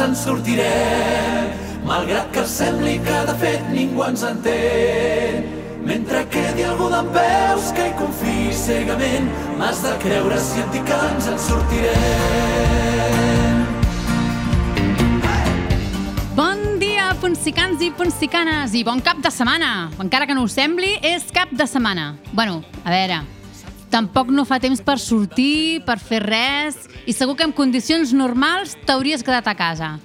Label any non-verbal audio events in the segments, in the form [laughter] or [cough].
en sortirem, malgrat que sembli que de fet ningú ens entén. Mentre quedi algú d'en peus que hi confiï cegament, m'has de creure si et dic que ens en sortirem. Bon dia, ponsicans i ponsicanes, i bon cap de setmana. Encara que no us sembli, és cap de setmana. Bueno, a veure, tampoc no fa temps per sortir, per fer res, i segur que en condicions normals t'hauries quedat a casa.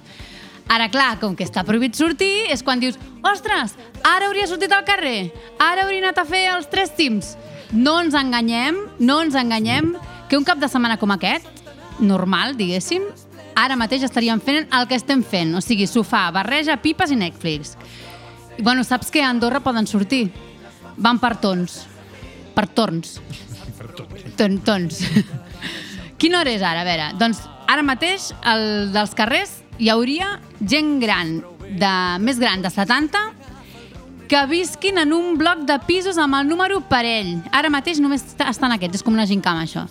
Ara, clar, com que està prohibit sortir, és quan dius «Ostres, ara hauria sortit al carrer, ara hauria anat a fer els tres cims». No ens enganyem, no ens enganyem, que un cap de setmana com aquest, normal, diguéssim, ara mateix estaríem fent el que estem fent, o sigui, sofà, barreja, pipes i Netflix. I, bueno, saps que a Andorra poden sortir? Van per tons. Per torns. Ton, tons. [laughs] Quina hora és ara? A veure, doncs ara mateix el dels carrers hi hauria gent gran, de més gran de 70, que visquin en un bloc de pisos amb el número parell. Ara mateix només estan aquests, és com una gincama, això.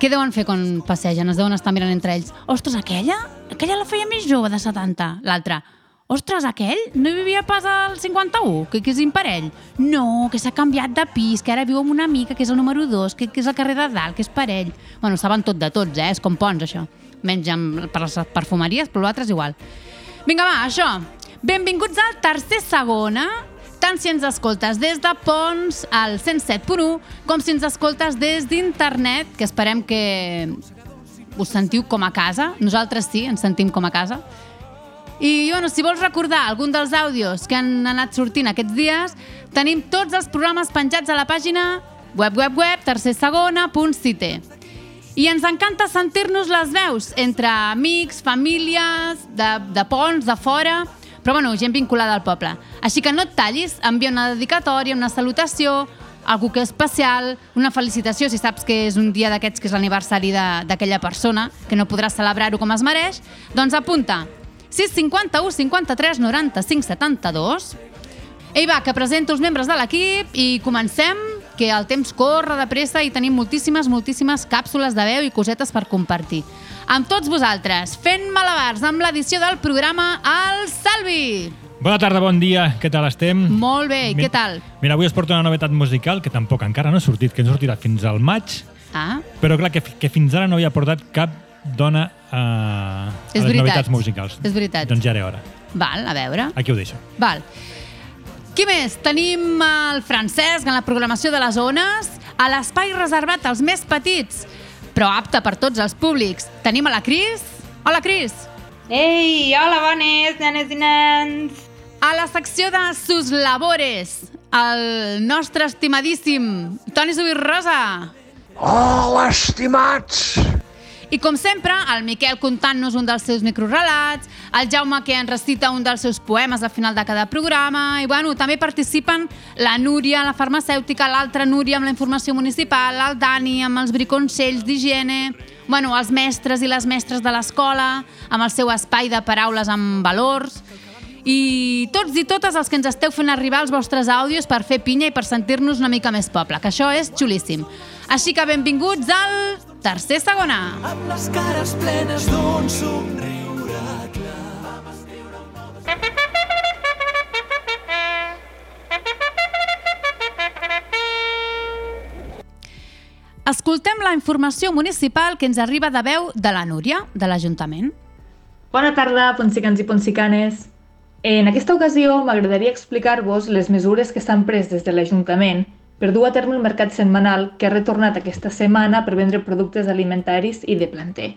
Què deuen fer quan passegen? Es deuen estar mirant entre ells. Ostres, aquella? Aquella la feia més jove, de 70. L'altra. Ostres, aquell? No hi vivia pas al 51? Que, que és imparell? No, que s'ha canviat de pis, que ara viu amb una amiga, que és el número 2, que, que és el carrer de dalt, que és parell. Bueno, saben tot de tots, eh? És com Pons, això. Menys amb, per les perfumeries, però l'altre és igual. Vinga, va, això. Benvinguts al tercer segona, tant si ens escoltes des de Pons al 107.1 com si ens escoltes des d'internet, que esperem que us sentiu com a casa. Nosaltres sí, ens sentim com a casa. I bueno, si vols recordar algun dels àudios que han anat sortint aquests dies, tenim tots els programes penjats a la pàgina web, web, web, tercersegona.cite. I ens encanta sentir-nos les veus entre amics, famílies, de, de ponts, de fora, però bueno, gent vinculada al poble. Així que no et tallis, envia una dedicatòria, una salutació, algú que és especial, una felicitació si saps que és un dia d'aquests que és l'aniversari d'aquella persona, que no podràs celebrar-ho com es mereix, doncs apunta 651 53 95 72 ei, va, que presento els membres de l'equip i comencem, que el temps corre de pressa i tenim moltíssimes, moltíssimes càpsules de veu i cosetes per compartir. Amb tots vosaltres, fent malabars amb l'edició del programa El Salvi! Bona tarda, bon dia, què tal estem? Molt bé, Mi- què tal? Mira, avui us porto una novetat musical que tampoc encara no ha sortit, que no sortirà fins al maig, Ah, però clar, que, que fins ara no havia portat cap dona a, a És les veritat. novetats musicals. És veritat. Doncs ja era hora. val, a veure. Aquí ho deixo. Val. Qui més? Tenim el Francesc en la programació de les zones, a l'espai reservat als més petits, però apte per tots els públics. Tenim a la Cris. Hola, Cris! Ei, hola, bones, nenes i nens. A la secció de sus labores, el nostre estimadíssim Toni Subirrosa. Hola, estimats! I com sempre, el Miquel contant-nos un dels seus microrelats, el Jaume que ens recita un dels seus poemes al final de cada programa, i bueno, també participen la Núria, la farmacèutica, l'altra Núria amb la informació municipal, el Dani amb els briconcells d'higiene, bueno, els mestres i les mestres de l'escola, amb el seu espai de paraules amb valors, i tots i totes els que ens esteu fent arribar els vostres àudios per fer pinya i per sentir-nos una mica més poble, que això és xulíssim. Així que benvinguts al tercer segona. Amb les cares plenes d'un somriure clar. Escoltem la informació municipal que ens arriba de veu de la Núria, de l'Ajuntament. Bona tarda, ponsicans i ponsicanes. En aquesta ocasió m'agradaria explicar-vos les mesures que s'han pres des de l'Ajuntament per dur a terme el mercat setmanal que ha retornat aquesta setmana per vendre productes alimentaris i de planter.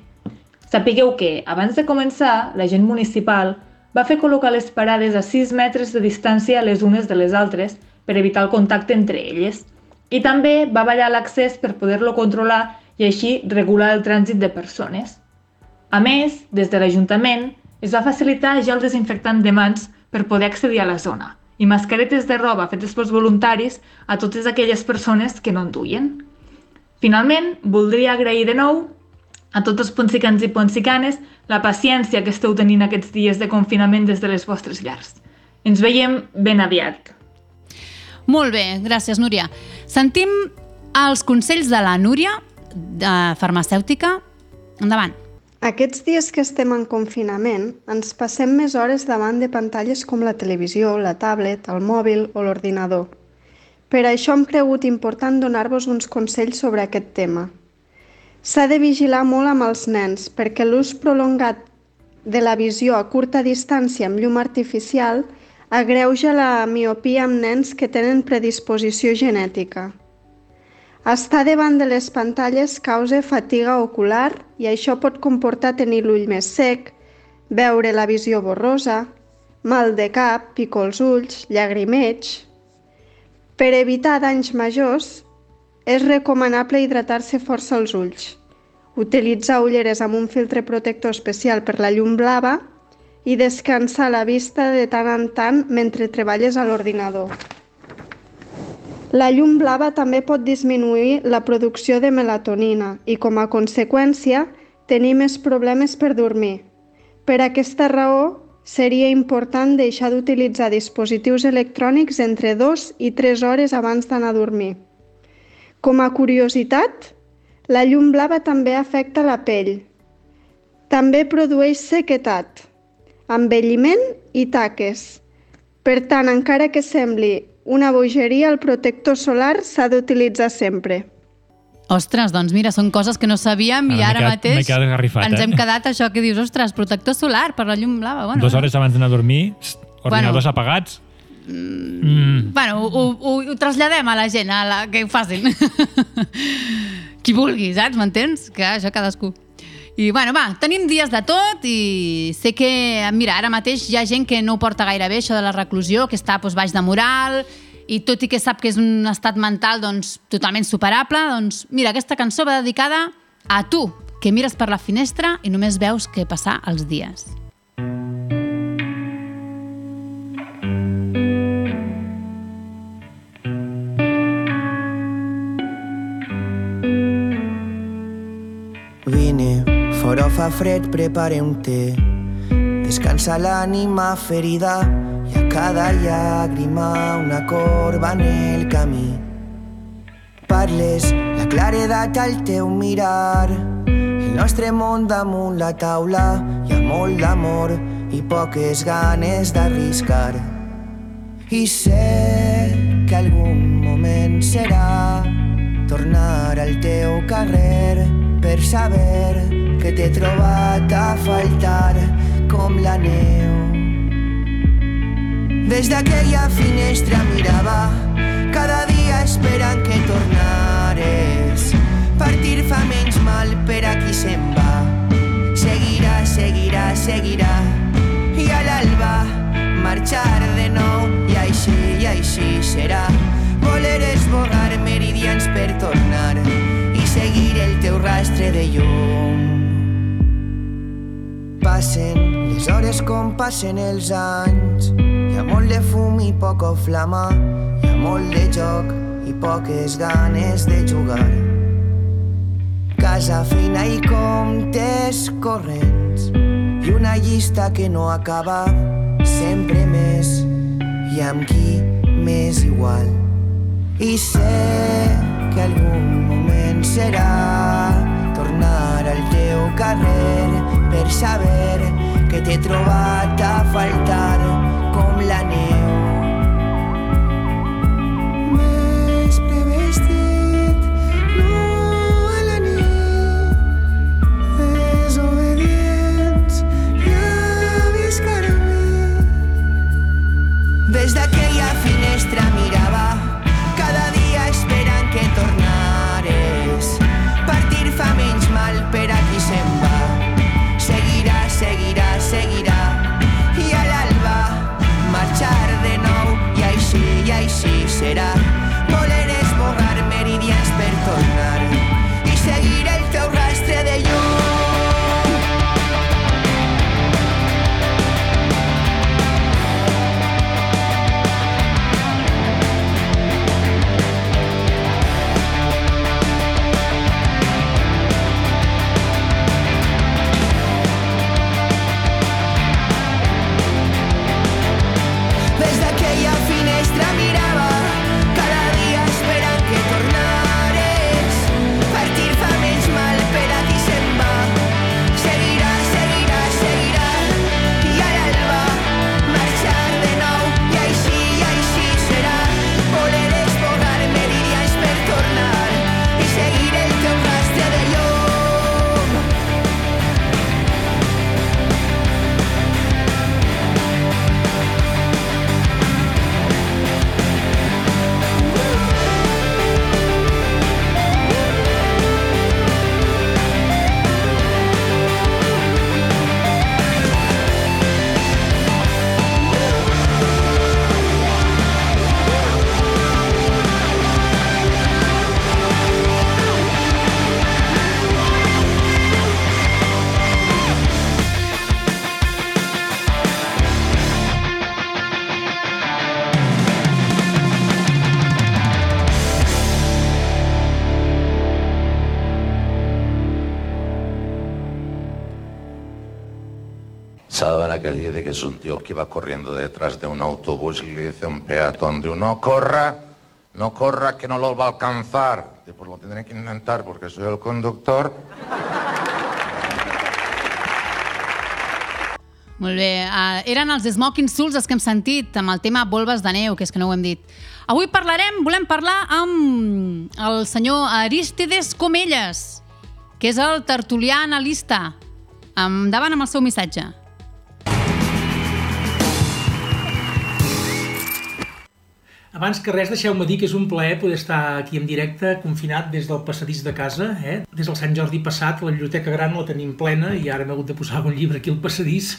Sapigueu que, abans de començar, la gent municipal va fer col·locar les parades a 6 metres de distància les unes de les altres per evitar el contacte entre elles i també va ballar l'accés per poder-lo controlar i així regular el trànsit de persones. A més, des de l'Ajuntament es va facilitar ja el desinfectant de mans per poder accedir a la zona i mascaretes de roba fetes pels voluntaris a totes aquelles persones que no en duien. Finalment, voldria agrair de nou a tots els ponsicans i ponsicanes la paciència que esteu tenint aquests dies de confinament des de les vostres llars. Ens veiem ben aviat. Molt bé, gràcies, Núria. Sentim els consells de la Núria, de farmacèutica. Endavant. Aquests dies que estem en confinament, ens passem més hores davant de pantalles com la televisió, la tablet, el mòbil o l'ordinador. Per això hem cregut important donar-vos uns consells sobre aquest tema. S'ha de vigilar molt amb els nens perquè l'ús prolongat de la visió a curta distància amb llum artificial agreuja la miopia amb nens que tenen predisposició genètica. Estar davant de les pantalles causa fatiga ocular i això pot comportar tenir l'ull més sec, veure la visió borrosa, mal de cap, picor als ulls, llagrimeig... Per evitar danys majors, és recomanable hidratar-se força els ulls, utilitzar ulleres amb un filtre protector especial per la llum blava i descansar la vista de tant en tant mentre treballes a l'ordinador. La llum blava també pot disminuir la producció de melatonina i, com a conseqüència, tenir més problemes per dormir. Per aquesta raó, seria important deixar d'utilitzar dispositius electrònics entre 2 i 3 hores abans d'anar a dormir. Com a curiositat, la llum blava també afecta la pell. També produeix sequetat, envelliment i taques. Per tant, encara que sembli una bogeria, el protector solar s'ha d'utilitzar sempre. Ostres, doncs mira, són coses que no sabíem i Ara quedat- mateix quedat esgarrifat, ens eh? hem quedat això que dius, ostres, protector solar per la llum blava. Bueno, Dues hores abans d'anar a dormir, ordinadors Bueno. apagats. Mm. Bueno, ho, ho, ho traslladem a la gent, a la, que ho facin. [laughs] Qui vulgui, saps? M'entens? Que això cadascú. I bueno, va, tenim dies de tot i sé que, mira, ara mateix hi ha gent que no ho porta gaire bé, això de la reclusió, que està doncs, baix de moral, i tot i que sap que és un estat mental doncs, totalment superable, doncs mira, aquesta cançó va dedicada a tu, que mires per la finestra i només veus què passar els dies. Fora fa fred, un té. Descansa l'ànima ferida i a cada llàgrima una corba en el camí. Parles la claredat al teu mirar, el nostre món damunt la taula hi ha molt d'amor i poques ganes d'arriscar. I sé que algun moment serà tornar al teu carrer per saber que t'he trobat a faltar com la neu. Des d'aquella finestra mirava cada dia esperant que tornares. Partir fa menys mal per a qui se'n va. Seguirà, seguirà, seguirà. I a l'alba marxar de nou i així, i així serà. Voler esborrar meridians per tornar i seguir el teu rastre de llum. Passen les hores com passen els anys. Hi ha molt de fum i poca flama. Hi ha molt de joc i poques ganes de jugar. Casa, feina i comptes corrents. I una llista que no acaba, sempre més. I amb qui m'és igual. I sé que algun moment serà tornar al teu carrer per saber que t'he trobat a faltar com la neu. Més prevestit, no. Des d'aquella que iba corriendo detrás de un autobús y le dice a un peatón de no corra, no corra que no lo va a alcanzar. Dice, pues lo tendré que intentar porque soy el conductor. Molt bé. Uh, eren els Smoking Souls els que hem sentit amb el tema Volves de neu, que és que no ho hem dit. Avui parlarem, volem parlar amb el senyor Aristides Comelles, que és el tertulià analista. Endavant amb el seu missatge. Abans que res, deixeu-me dir que és un plaer poder estar aquí en directe, confinat des del passadís de casa. Eh? Des del Sant Jordi passat, la biblioteca gran la tenim plena i ara hem hagut de posar algun llibre aquí al passadís.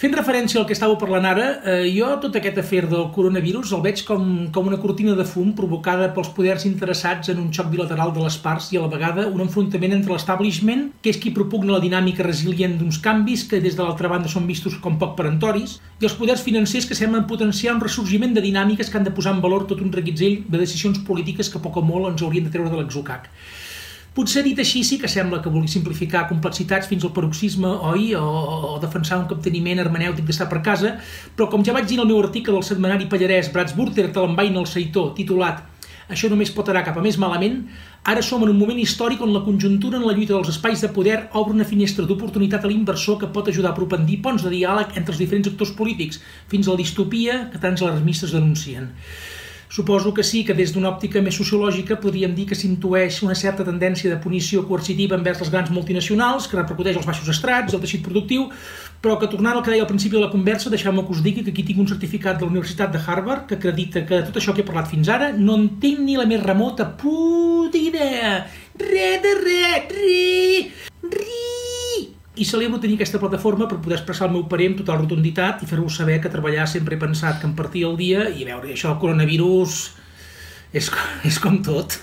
Fent referència al que estàveu parlant ara, eh, jo tot aquest afer del coronavirus el veig com, com una cortina de fum provocada pels poders interessats en un xoc bilateral de les parts i a la vegada un enfrontament entre l'establishment, que és qui propugna la dinàmica resilient d'uns canvis que des de l'altra banda són vistos com poc perentoris, i els poders financers que semblen potenciar un ressorgiment de dinàmiques que han de posar en valor tot un reguitzell de decisions polítiques que poc o molt ens haurien de treure de l'exocac. Potser dit així sí que sembla que vulgui simplificar complexitats fins al paroxisme, oi? O, o defensar un capteniment hermenèutic d'estar per casa, però com ja vaig dir en el meu article del setmanari pallarès Bratsburter Talambain el Seitor, titulat Això només pot anar cap a més malament, ara som en un moment històric on la conjuntura en la lluita dels espais de poder obre una finestra d'oportunitat a l'inversor que pot ajudar a propendir ponts de diàleg entre els diferents actors polítics, fins a la distopia que tants alarmistes denuncien. Suposo que sí, que des d'una òptica més sociològica podríem dir que s'intueix una certa tendència de punició coercitiva envers les grans multinacionals, que repercuteix els baixos estrats, el teixit productiu, però que tornant al que deia al principi de la conversa, deixeu-me que us digui que aquí tinc un certificat de la Universitat de Harvard que acredita que tot això que he parlat fins ara no en tinc ni la més remota puta idea. Re de re, ri, ri, i celebro tenir aquesta plataforma per poder expressar el meu parer amb total rotunditat i fer-vos saber que treballar sempre he pensat que em partia el dia i veure, això del coronavirus és, [laughs] és com tot.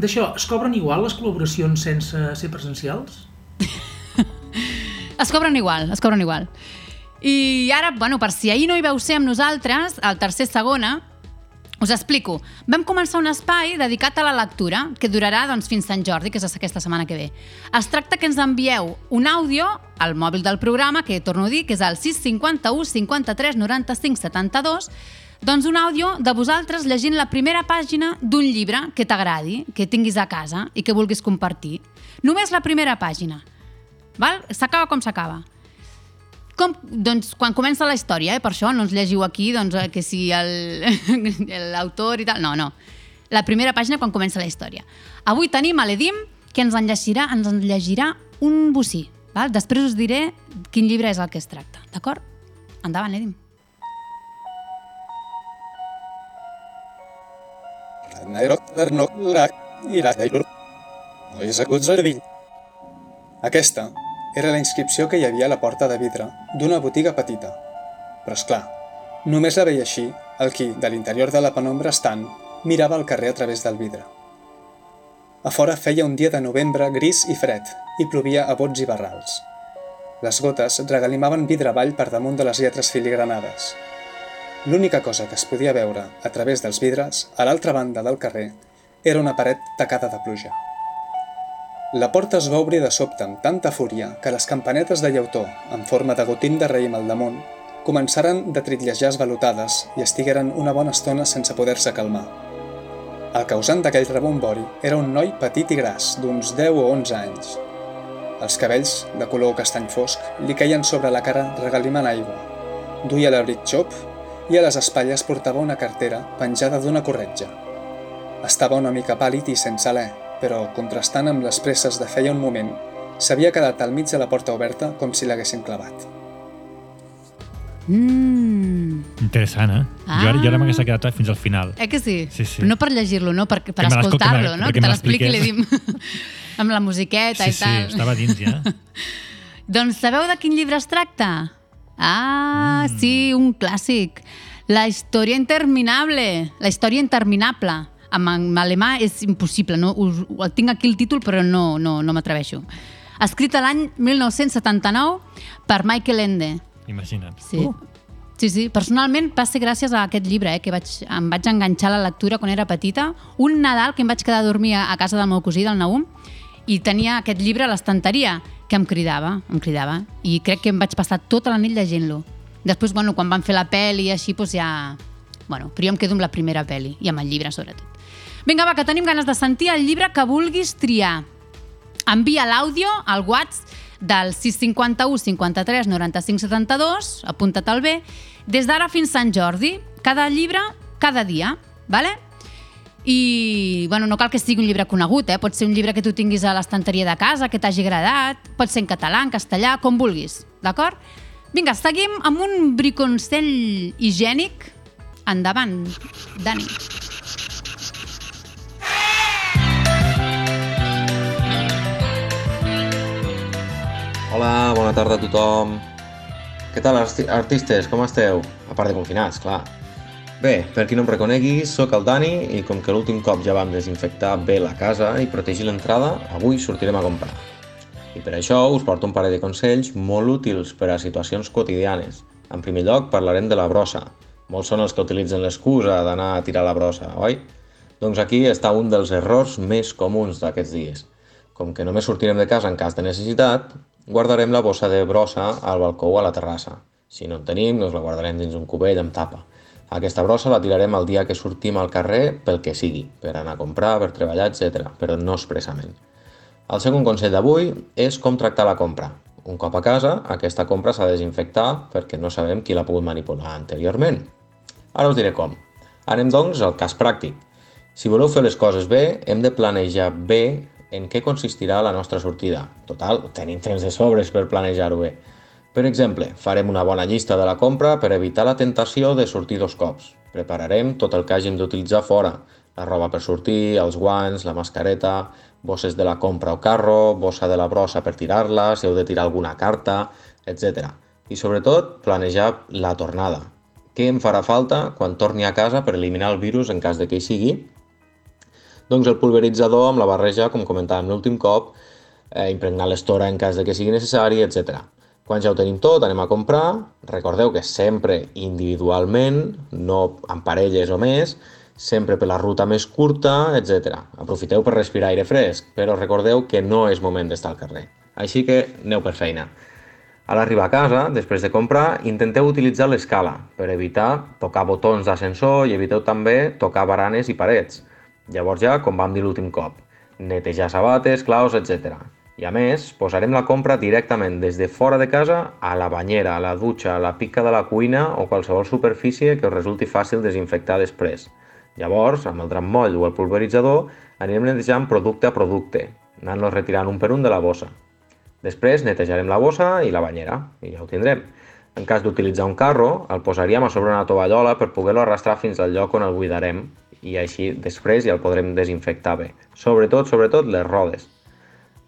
D'això, es cobren igual les col·laboracions sense ser presencials? Es cobren igual, es cobren igual. I ara, bueno, per si ahir no hi veu ser amb nosaltres, al tercer segona, us explico. Vam començar un espai dedicat a la lectura, que durarà doncs, fins Sant Jordi, que és aquesta setmana que ve. Es tracta que ens envieu un àudio al mòbil del programa, que torno a dir, que és el 651 53 95 72, doncs un àudio de vosaltres llegint la primera pàgina d'un llibre que t'agradi, que tinguis a casa i que vulguis compartir. Només la primera pàgina. Val? S'acaba com s'acaba. Com, doncs, quan comença la història, eh, per això no ens llegiu aquí doncs, eh, que si [laughs] l'autor i tal... No, no. La primera pàgina quan comença la història. Avui tenim a l'Edim que ens en llegirà, ens en llegirà un bocí. Val? Després us diré quin llibre és el que es tracta. D'acord? Endavant, l'Edim. Aquesta era la inscripció que hi havia a la porta de vidre d'una botiga petita. Però, és clar, només la veia així el qui, de l'interior de la penombra estant, mirava el carrer a través del vidre. A fora feia un dia de novembre gris i fred i plovia a bots i barrals. Les gotes regalimaven vidre avall per damunt de les lletres filigranades. L'única cosa que es podia veure a través dels vidres, a l'altra banda del carrer, era una paret tacada de pluja. La porta es va obrir de sobte amb tanta fúria que les campanetes de llautó, en forma de gotim de raïm al damunt, començaren de tritllejar esvalotades i estigueren una bona estona sense poder-se calmar. El causant d'aquell rebombori era un noi petit i gras, d'uns 10 o 11 anys. Els cabells, de color castany fosc, li caien sobre la cara regalimant aigua. Duia l'abric xop i a les espatlles portava una cartera penjada d'una corretja. Estava una mica pàl·lid i sense alè, però, contrastant amb les presses de feia un moment, s'havia quedat al mig de la porta oberta com si l'haguessin clavat. Mm. Interessant, eh? Ah. Jo ara, jo ara m'hagués quedat fins al final. Eh que sí? Sí, sí. Però no per llegir-lo, no? Per, per escoltar-lo, no? Que te me l'expliqui l'expliqués. l'Edim. [laughs] amb la musiqueta Sí, i sí, tal. estava dins ja. [laughs] Doncs sabeu de quin llibre es tracta? Ah, mm. sí, un clàssic. La història interminable. La història interminable. En, en alemà és impossible. No? Us, tinc aquí el títol, però no, no, no m'atreveixo. Escrit a l'any 1979 per Michael Ende. Imagina't. Sí. Uh. Sí, sí. Personalment va ser gràcies a aquest llibre, eh, que vaig, em vaig enganxar a la lectura quan era petita. Un Nadal que em vaig quedar a dormir a, a casa del meu cosí, del Naum, i tenia aquest llibre a l'estanteria, que em cridava, em cridava, i crec que em vaig passar tota la nit llegint-lo. Després, bueno, quan van fer la pel·li i així, doncs ja... Bueno, però jo em quedo amb la primera pel·li, i amb el llibre, sobretot. Vinga, va, que tenim ganes de sentir el llibre que vulguis triar. Envia l'àudio al WhatsApp del 651 53 95 72, apunta't al bé, des d'ara fins Sant Jordi, cada llibre, cada dia, vale? I, bueno, no cal que sigui un llibre conegut, eh? pot ser un llibre que tu tinguis a l'estanteria de casa, que t'hagi agradat, pot ser en català, en castellà, com vulguis, d'acord? Vinga, seguim amb un briconcell higiènic. Endavant, Dani. Hola, bona tarda a tothom. Què tal, arti artistes? Com esteu? A part de confinats, clar. Bé, per qui no em reconegui, sóc el Dani i com que l'últim cop ja vam desinfectar bé la casa i protegir l'entrada, avui sortirem a comprar. I per això us porto un parell de consells molt útils per a situacions quotidianes. En primer lloc, parlarem de la brossa. Molts són els que utilitzen l'excusa d'anar a tirar la brossa, oi? Doncs aquí està un dels errors més comuns d'aquests dies. Com que només sortirem de casa en cas de necessitat, guardarem la bossa de brossa al balcó o a la terrassa. Si no en tenim, doncs la guardarem dins un cubell amb tapa. Aquesta brossa la tirarem el dia que sortim al carrer pel que sigui, per anar a comprar, per treballar, etc, però no expressament. El segon consell d'avui és com tractar la compra. Un cop a casa, aquesta compra s'ha de desinfectar perquè no sabem qui l'ha pogut manipular anteriorment. Ara us diré com. Anem, doncs, al cas pràctic. Si voleu fer les coses bé, hem de planejar bé en què consistirà la nostra sortida. Total, tenim temps de sobres per planejar-ho bé. Per exemple, farem una bona llista de la compra per evitar la tentació de sortir dos cops. Prepararem tot el que hàgim d'utilitzar fora, la roba per sortir, els guants, la mascareta, bosses de la compra o carro, bossa de la brossa per tirar-la, si heu de tirar alguna carta, etc. I sobretot, planejar la tornada. Què em farà falta quan torni a casa per eliminar el virus en cas de que hi sigui? Doncs el pulveritzador amb la barreja, com comentàvem l'últim cop, eh, impregnar l'estora en cas de que sigui necessari, etc. Quan ja ho tenim tot, anem a comprar. Recordeu que sempre individualment, no en parelles o més, sempre per la ruta més curta, etc. Aprofiteu per respirar aire fresc, però recordeu que no és moment d'estar al carrer. Així que aneu per feina. A l'arribar a casa, després de comprar, intenteu utilitzar l'escala per evitar tocar botons d'ascensor i eviteu també tocar baranes i parets. Llavors ja, com vam dir l'últim cop, netejar sabates, claus, etc. I a més, posarem la compra directament des de fora de casa a la banyera, a la dutxa, a la pica de la cuina o qualsevol superfície que us resulti fàcil desinfectar després. Llavors, amb el trammoll o el pulveritzador, anirem netejant producte a producte, anant-los retirant un per un de la bossa. Després netejarem la bossa i la banyera, i ja ho tindrem. En cas d'utilitzar un carro, el posaríem a sobre una tovallola per poder-lo arrastrar fins al lloc on el buidarem i així després ja el podrem desinfectar bé. Sobretot, sobretot, les rodes.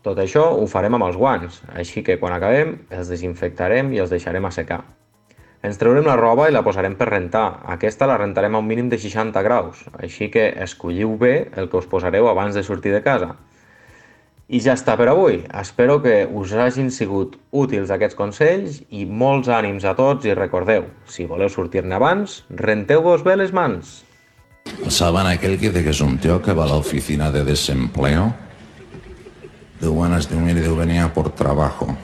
Tot això ho farem amb els guants, així que quan acabem els desinfectarem i els deixarem assecar. Ens treurem la roba i la posarem per rentar. Aquesta la rentarem a un mínim de 60 graus, així que escolliu bé el que us posareu abans de sortir de casa. I ja està per avui. Espero que us hagin sigut útils aquests consells i molts ànims a tots i recordeu, si voleu sortir-ne abans, renteu-vos bé les mans. ¿Saben aquel que dice que es un tío que va a la oficina de desempleo? De buenas, de digo, venía por trabajo.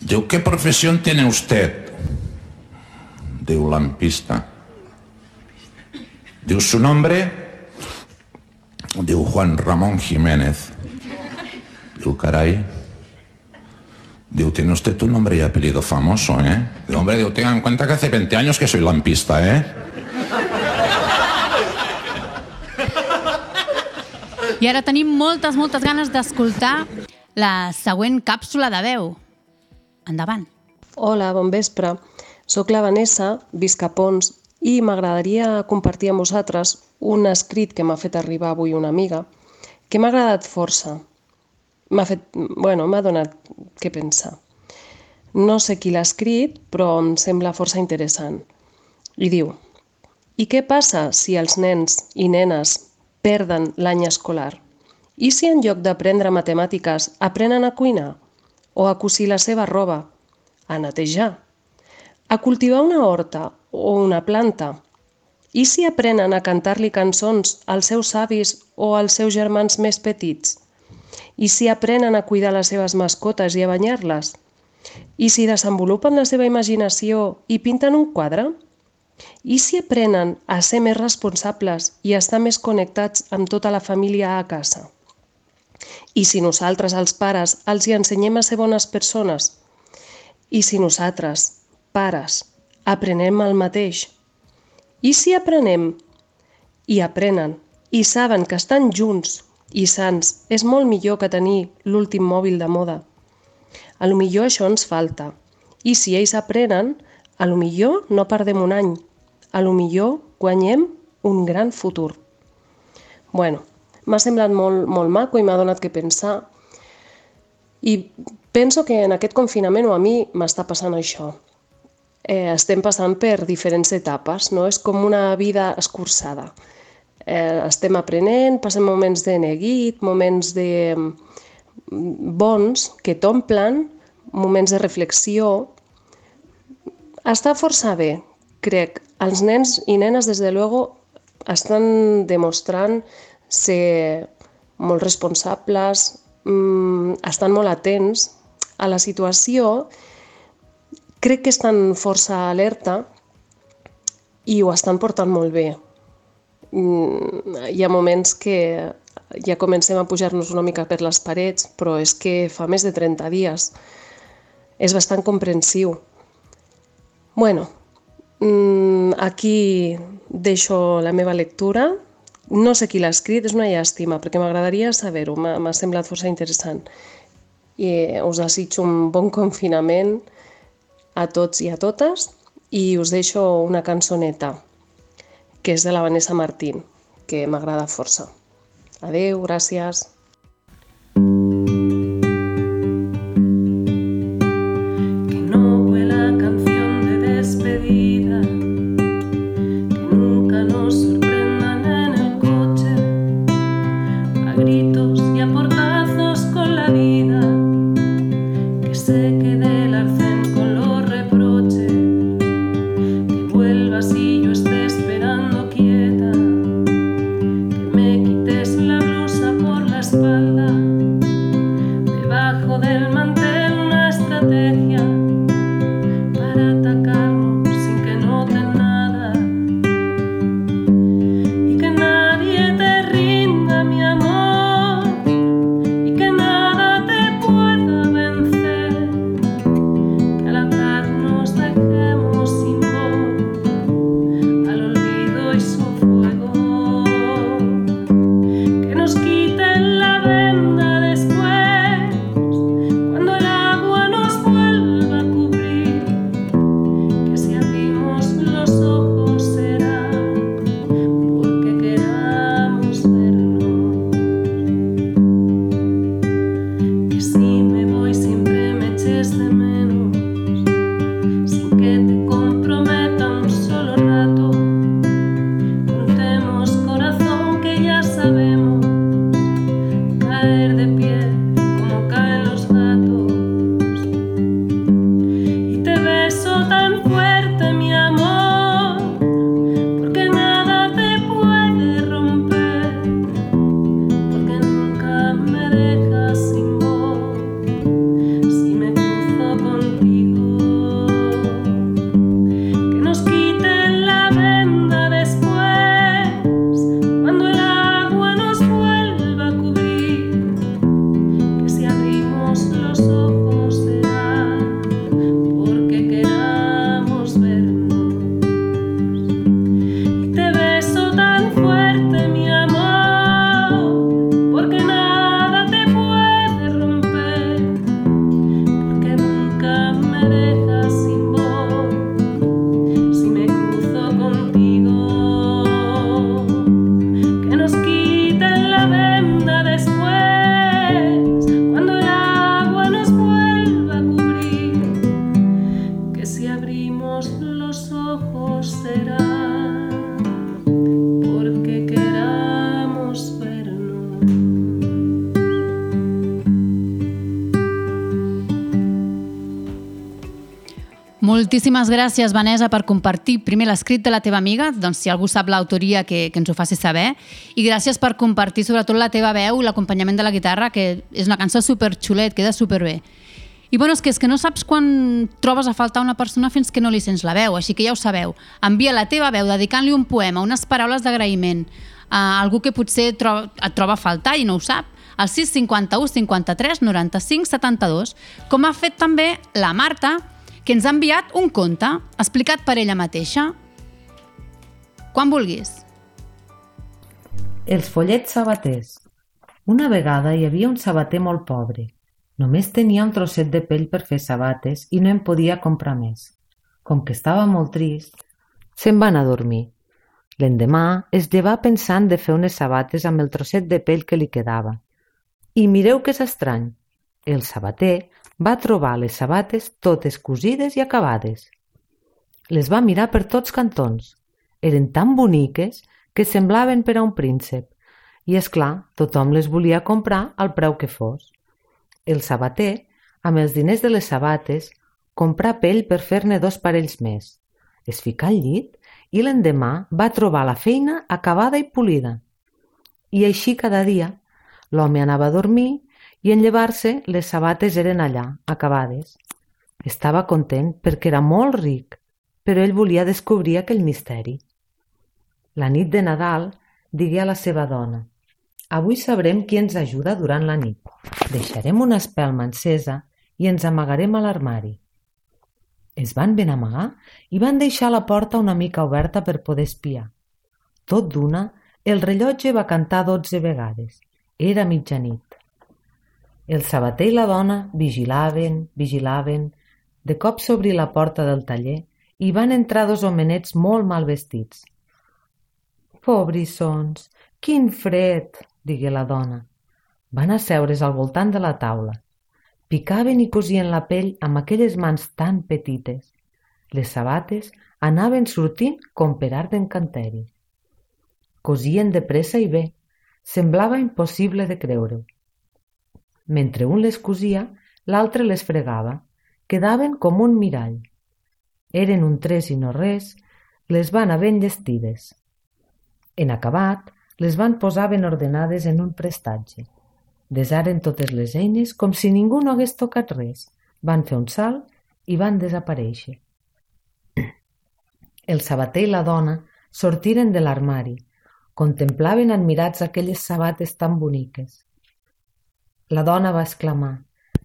Digo, ¿qué profesión tiene usted? Digo, lampista. Digo, ¿su nombre? Digo, Juan Ramón Jiménez. Digo, caray. Digo, tiene usted un nombre y apellido famoso, ¿eh? Digo, hombre, digo, tengan en cuenta que hace 20 años que soy lampista, ¿eh? I ara tenim moltes, moltes ganes d'escoltar la següent càpsula de veu. Endavant. Hola, bon vespre. Soc la Vanessa, visc a Pons, i m'agradaria compartir amb vosaltres un escrit que m'ha fet arribar avui una amiga que m'ha agradat força. M'ha fet, bueno, m'ha donat què pensar. No sé qui l'ha escrit, però em sembla força interessant. I diu, i què passa si els nens i nenes perden l'any escolar? I si en lloc d'aprendre matemàtiques aprenen a cuinar? O a cosir la seva roba? A netejar? A cultivar una horta o una planta? I si aprenen a cantar-li cançons als seus avis o als seus germans més petits? I si aprenen a cuidar les seves mascotes i a banyar-les? I si desenvolupen la seva imaginació i pinten un quadre? I si aprenen a ser més responsables i a estar més connectats amb tota la família a casa? I si nosaltres, els pares, els hi ensenyem a ser bones persones? I si nosaltres, pares, aprenem el mateix? I si aprenem i aprenen i saben que estan junts i sants és molt millor que tenir l'últim mòbil de moda? A lo millor això ens falta. I si ells aprenen, a lo millor no perdem un any. A lo millor guanyem un gran futur. Bueno, m'ha semblat molt, molt maco i m'ha donat que pensar. I penso que en aquest confinament o a mi m'està passant això. Eh, estem passant per diferents etapes, no? És com una vida escurçada. Eh, estem aprenent, passem moments de neguit, moments de bons que t'omplen, moments de reflexió. Està força bé, crec. Els nens i nenes, des de luego, estan demostrant ser molt responsables, mmm, estan molt atents a la situació, crec que estan força alerta i ho estan portant molt bé. Mm, hi ha moments que ja comencem a pujar-nos una mica per les parets, però és que fa més de 30 dies. És bastant comprensiu. Bueno, mm, aquí deixo la meva lectura. No sé qui l'ha escrit, és una llàstima, perquè m'agradaria saber-ho, m'ha semblat força interessant. I us desitjo un bon confinament a tots i a totes i us deixo una cançoneta, que és de la Vanessa Martín, que m'agrada força. Adeu, gràcies. Moltíssimes gràcies, Vanessa, per compartir primer l'escrit de la teva amiga, doncs si algú sap l'autoria que, que ens ho faci saber, i gràcies per compartir sobretot la teva veu i l'acompanyament de la guitarra, que és una cançó superxulet, queda superbé. I bueno, és que, és que no saps quan trobes a faltar una persona fins que no li sents la veu, així que ja ho sabeu. Envia la teva veu dedicant-li un poema, unes paraules d'agraïment, a algú que potser tro et troba a faltar i no ho sap, al 651 53 95 72, com ha fet també la Marta, que ens ha enviat un conte explicat per ella mateixa. Quan vulguis. Els follets sabaters. Una vegada hi havia un sabater molt pobre. Només tenia un trosset de pell per fer sabates i no en podia comprar més. Com que estava molt trist, se'n va a dormir. L'endemà es llevà pensant de fer unes sabates amb el trosset de pell que li quedava. I mireu que és estrany. El sabater va trobar les sabates totes cosides i acabades. Les va mirar per tots cantons. Eren tan boniques que semblaven per a un príncep. I, és clar, tothom les volia comprar al preu que fos. El sabater, amb els diners de les sabates, comprà pell per fer-ne dos parells més. Es ficà al llit i l'endemà va trobar la feina acabada i polida. I així cada dia. L'home anava a dormir i en llevar-se les sabates eren allà, acabades. Estava content perquè era molt ric, però ell volia descobrir aquell misteri. La nit de Nadal digué a la seva dona Avui sabrem qui ens ajuda durant la nit. Deixarem una espelma encesa i ens amagarem a l'armari. Es van ben amagar i van deixar la porta una mica oberta per poder espiar. Tot d'una, el rellotge va cantar dotze vegades. Era mitjanit. El sabater i la dona vigilaven, vigilaven. De cop s'obrí la porta del taller i van entrar dos homenets molt mal vestits. Pobrissons, quin fred, digué la dona. Van asseure's al voltant de la taula. Picaven i cosien la pell amb aquelles mans tan petites. Les sabates anaven sortint com per art d'encanteri. Cosien de pressa i bé. Semblava impossible de creure-ho. Mentre un les cosia, l'altre les fregava. Quedaven com un mirall. Eren un tres i no res, les van a ben llestides. En acabat, les van posar ben ordenades en un prestatge. Desaren totes les eines com si ningú no hagués tocat res. Van fer un salt i van desaparèixer. El sabater i la dona sortiren de l'armari. Contemplaven admirats aquelles sabates tan boniques. La dona va exclamar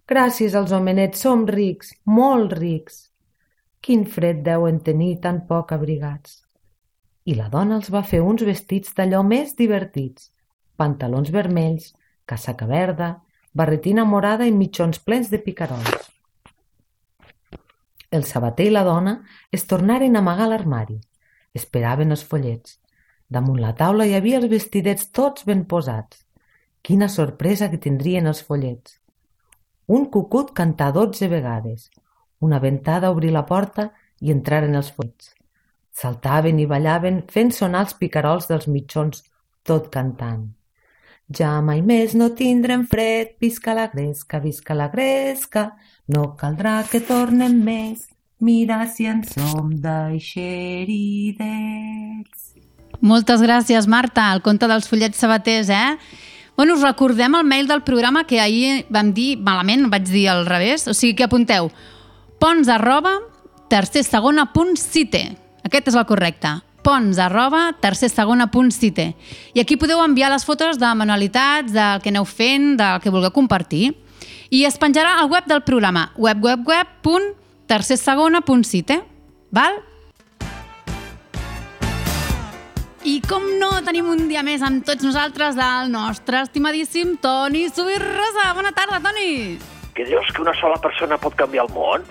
«Gràcies als homenets som rics, molt rics! Quin fred deuen tenir tan poc abrigats!» i la dona els va fer uns vestits d'allò més divertits. Pantalons vermells, casaca verda, barretina morada i mitjons plens de picarols. El sabater i la dona es tornaren a amagar l'armari. Esperaven els follets. Damunt la taula hi havia els vestidets tots ben posats. Quina sorpresa que tindrien els follets. Un cucut cantà dotze vegades. Una ventada obrí la porta i entraren els follets. Saltaven i ballaven fent sonar els picarols dels mitjons, tot cantant. Ja mai més no tindrem fred, visca la gresca, visca la gresca, no caldrà que tornem més, mira si en som d'aixeridets. Moltes gràcies, Marta, el conte dels follets sabaters, eh? Bueno, us recordem el mail del programa que ahir vam dir malament, vaig dir al revés, o sigui que apunteu pons arroba tercersegona.cite aquest és el correcte. Pons arroba tercersegona.cite i aquí podeu enviar les fotos de manualitats, del que aneu fent, del que vulgueu compartir. I es penjarà al web del programa www.tercersegona.cite val? I com no, tenim un dia més amb tots nosaltres del nostre estimadíssim Toni Subirrosa. Bona tarda, Toni! Que dius que una sola persona pot canviar el món?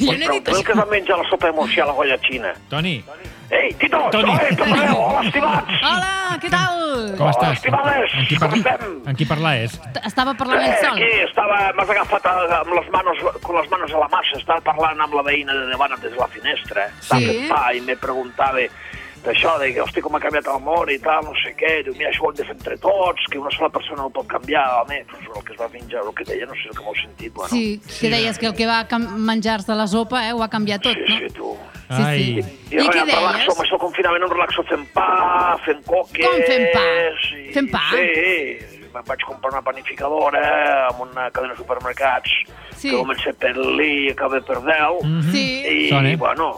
Jo no he dit això. que va menjar la sopa de a la golla xina. Toni. Ei, Tito! Toni. Toni, com? Hola, estimats! Hola, què tal? Com estàs? estimades, Amb qui, com parla... estem? amb qui? Estava parlant Eh, sol. aquí estava, m'has agafat amb les manos, con les manos a la massa, estava parlant amb la veïna de davant des de la finestra. Estava Sí. pa i me preguntava d'això, de que, hosti, com ha canviat el món i tal, no sé què, diu, mira, això ho hem de fer entre tots, que una sola persona no pot canviar, home, pues, el que es va menjar, el que deia, no sé el que m'heu sentit, bueno. Sí, que deies que el que va menjar-se la sopa eh, ho ha canviat tot, no? Sí, tu. Sí, Ai. sí. I, I què res, relaxo, deies? amb això confinament em relaxo fent pa, fent coques... Com fent pa? I, Fent pa? Sí, me'n vaig comprar una panificadora amb una cadena de supermercats Sí. que comença per l'I i acaba per 10. Mhm. Sí. I, Sona. bueno,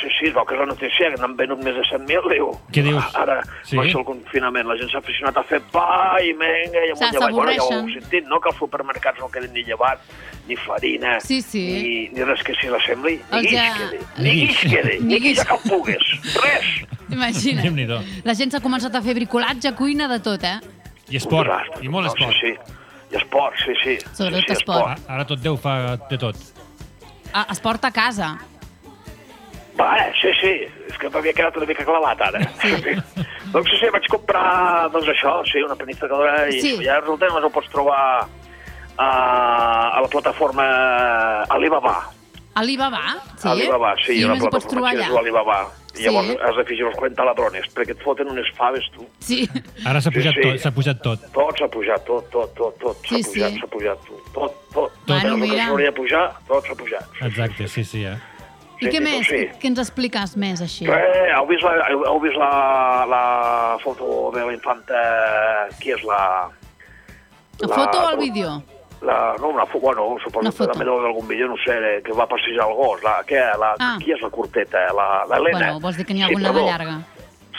sí, sí, es veu que és la notícia, que n'han venut més de 100.000, diu. Què dius? Ara, Sí? això el confinament, la gent s'ha aficionat a fer pa i menga i amunt i avall. Bueno, ja ho heu sentit, no?, que als supermercats no queden ni llevat, ni farina, Sí, sí. ni, ni res que s'hi l'assembli. Ni Els guix ja- quedi, ni guix quedi, Ni ni guix. guix que el pugues, res. Imagina't. Déu-n'hi-do. La gent s'ha començat a fer bricolatge, cuina, de tot, eh? I esport, Ostres, i molt no, esport. Sí, sí. I esport, sí, sí. Sobretot sí, sí, esport. A- Ara tot Déu fa de tot. A- Esport a casa. Vale, sí, sí, és que m'havia quedat una mica clavat ara. Sí. [laughs] doncs sí, sí, vaig comprar, doncs això, sí, una panificadora i Sí. sí. ja resulta que només ho pots trobar a, a la plataforma Alibaba. Alibaba, sí? Alibaba, sí, I una plataforma que es allà. diu Alibaba. I Sí. llavors has de fingir els 40 ladrones, perquè et foten unes faves, tu. Sí. Ara s'ha Sí, pujat, sí. tot, s'ha pujat tot. Tot s'ha pujat, tot, tot, tot, tot. S'ha Sí, pujat, sí. s'ha pujat, tu. Tot, tot. Bueno, el que mira. s'hauria de pujar, tot s'ha pujat. Exacte, sí, sí, eh? I què sí, més? Sí. Què ens expliques més, així? Eh, heu vist, la, heu, vist la, la foto de la infanta, qui és la... La foto o el vídeo? La, no, una foto, bueno, suposo que també deu haver algun vídeo, no sé, que va passejar el gos. La, què, la, Ah. Qui és la corteta? La, la Helena? Bueno, vols dir que n'hi ha Sí, alguna de perdó. llarga?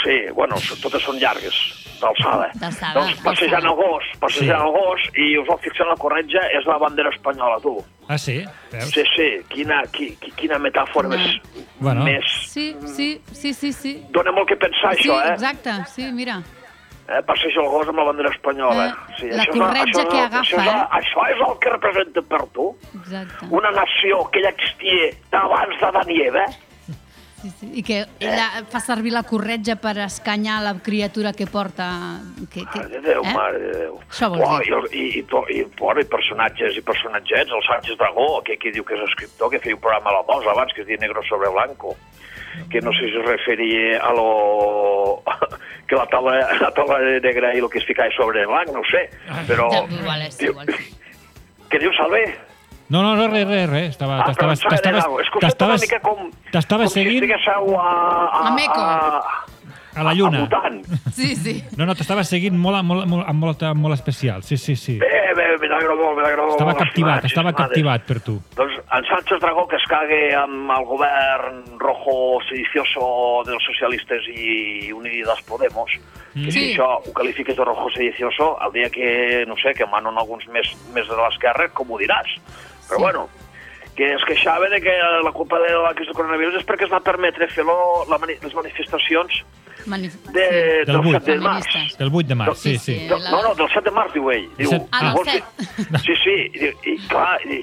Sí, bueno, totes són llargues, d'alçada. Doncs passejant el gos, passejant Sí. el gos, i us vau fixar en la corretja, és la bandera espanyola, tu. Ah, sí? Veus? Sí, sí, quina, qui, qui- quina metàfora Quina- més... Bueno. més... Sí, sí, sí, sí, sí. Dóna molt que pensar, Sí, això, eh? exacte, sí, mira. Eh, passeja el gos amb la bandera espanyola. Eh, sí, la això és corretja això, que agafa, això, és, eh? això és el que representa per tu Exacte. una nació que ja existia abans d'Adam i Eva. Sí, sí. I que ella fa servir la corretja per escanyar la criatura que porta... Que, que, Mare de Déu, eh? mare de Déu. Això vols Oh, dir? i, i, i, to- i, bueno, i personatges i personatgets, el Sánchez Dragó, que aquí diu que és escriptor, que feia un programa a la 2 abans, que es deia Negro sobre Blanco, que no sé si es referia a lo... [laughs] que la taula, la taula negra i el que es ficava sobre blanc, no ho sé, però... Ja, igual és, igual. [laughs] Què diu, Salvé? No, no, no, res, res, res. Estava, Ah, t'estaves, t'estaves, t'estaves, t'estaves com si seguint a... A, A Meco. A, a la lluna. a Bhutan. Sí, sí. No, no, t'estaves seguint molt, molt, molt, amb molt, molt especial. Sí, sí, sí. Bé, bé, me n'agrada molt, me n'agrada molt. Estava captivat, estava estimades. captivat per tu. Doncs en Sánchez Dragó que es cague amb el govern rojo sedicioso dels socialistes i Unidas Podemos, que Sí. si això ho qualifiques de rojo sedicioso, el dia que, no sé, que manen alguns més, més de l'esquerra, com ho diràs? Però Sí. bueno, que es queixava de que la culpa de la crisi del coronavirus és perquè es va permetre fer lo, la mani les manifestacions Manif de, Del del vuit. 7 de març. Del 8 de març, sí, Sí, sí. No, no, no, del 7 de març, diu ell. Diu, Ah, del vols dir- 7. Sí, sí, i, diu- i clar, i,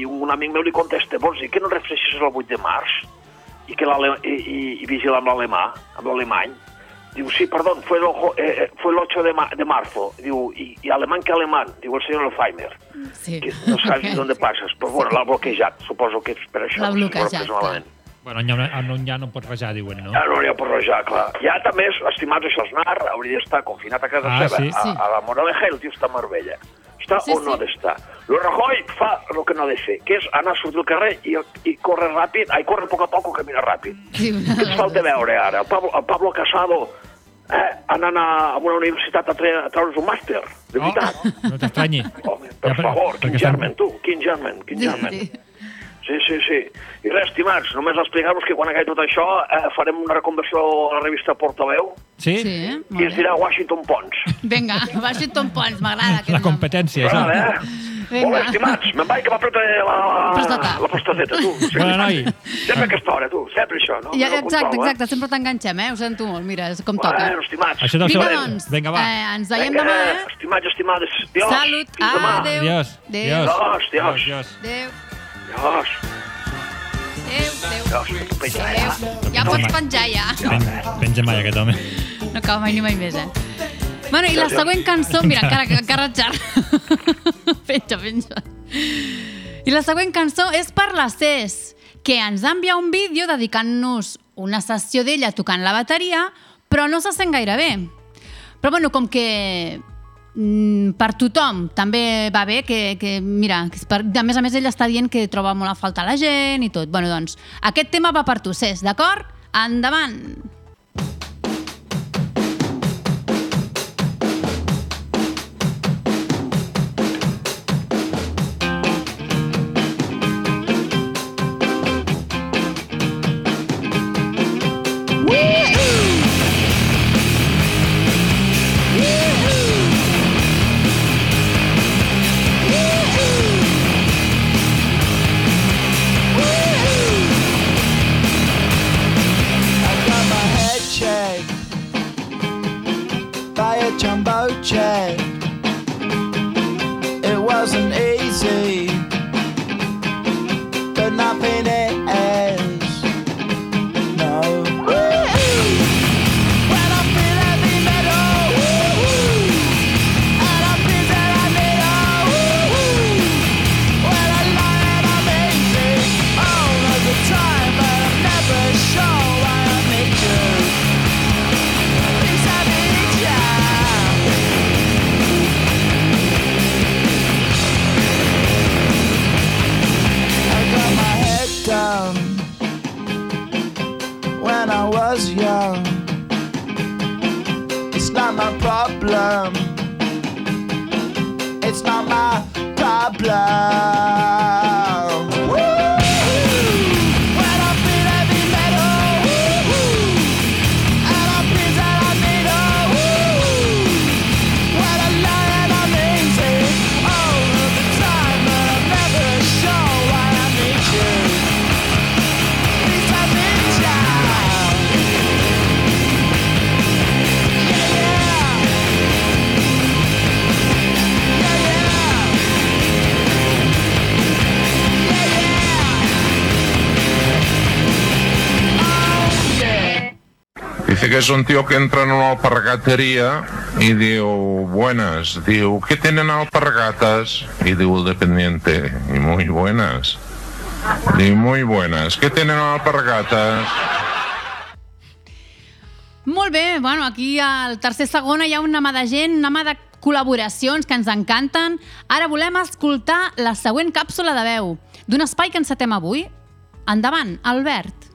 i un amic meu li contesta, vols dir que no refereixes al 8 de març? I que i, i, i vigila amb l'alemà, amb l'alemany? Diu, sí, perdón, fue el, ojo, eh, fue el 8 de, ma de marzo. Diu, y, y alemán que alemán, diu el senyor Alzheimer, Sí. que no saps ni d'on passes. Pues bueno, l'ha bloquejat, suposo que és per això. L'ha bloquejat, però malament. Bueno, ja, no- no, ja no pot rajar, diuen, no? Ja no n'hi ha per rajar, clar. Ja també, estimats, això és nar, hauria d'estar confinat a casa Ah, seva. sí. A, Sí. a la Moraleja el tio està a Marbella. Està Sí, o no sí. ha d'estar. Lo Rajoy fa el que no ha de fer, que és anar a sortir al carrer i, i córrer ràpid, ai, córrer a poc a poc o caminar ràpid. [laughs] Sí, Què de ens falta veure ara? El Pablo, el Pablo Casado eh, anant a, a una universitat a, tre a treure's un màster, de veritat. Oh, no t'estranyi. Home, per Ja, per- favor, quin perquè estan- germen, tu, quin germen, quin germen. sí. Sí, sí, sí. I res, estimats, només explicar-vos que quan acabi tot això eh, farem una reconversió a la revista Portaveu Sí? Sí, i molt es dirà Washington Pons. [laughs] Vinga, Washington Pons, m'agrada aquest La nom. competència, Vale, ja. eh? Vinga. Molt bé, estimats, me'n vaig que m'apreta la, Prostata. la prostateta, tu. Bona, noi. Sempre a aquesta hora, tu, sempre això, no? Ja, exacte, controlo, eh? exacte, sempre t'enganxem, eh? Ho sento molt, mira, és com toca. Bueno, estimats. Això deu. Vinga, doncs, Vinga, va. eh, ens veiem Vinga, demà, eh? Estimats, estimades. Dios. Salut, demà. adeu. Adiós. Adéu. Adiós. Adiós, adiós. Adiós. Adéu, Dios. adéu, adéu. Penja, ja. Adéu. Ja pots penjar, ja. Pen, penja mai aquest home. No cau mai ni mai més, eh? Bueno, i la següent cançó... Mira, encara, encara xerra. [laughs] penja, penja. I la següent cançó és per la CES, que ens ha enviat un vídeo dedicant-nos una sessió d'ella tocant la bateria, però no se sent gaire bé. Però bueno, com que per tothom també va bé, que, que mira, que per, a més a més ella està dient que troba molt a faltar la gent i tot. Bueno, doncs, aquest tema va per tu, Cés, d'acord? Endavant! Que es un tío que entra en una alpargatería y digo, buenas. Digo, ¿qué tienen alpargatas? Y digo, el dependiente, y muy buenas. Digo, muy buenas. ¿Qué tienen alpargatas? Molt bé, bueno, aquí al tercer segona hi ha una mà de gent, una mà de col·laboracions que ens encanten. Ara volem escoltar la següent càpsula de veu d'un espai que encetem avui. Endavant, Albert.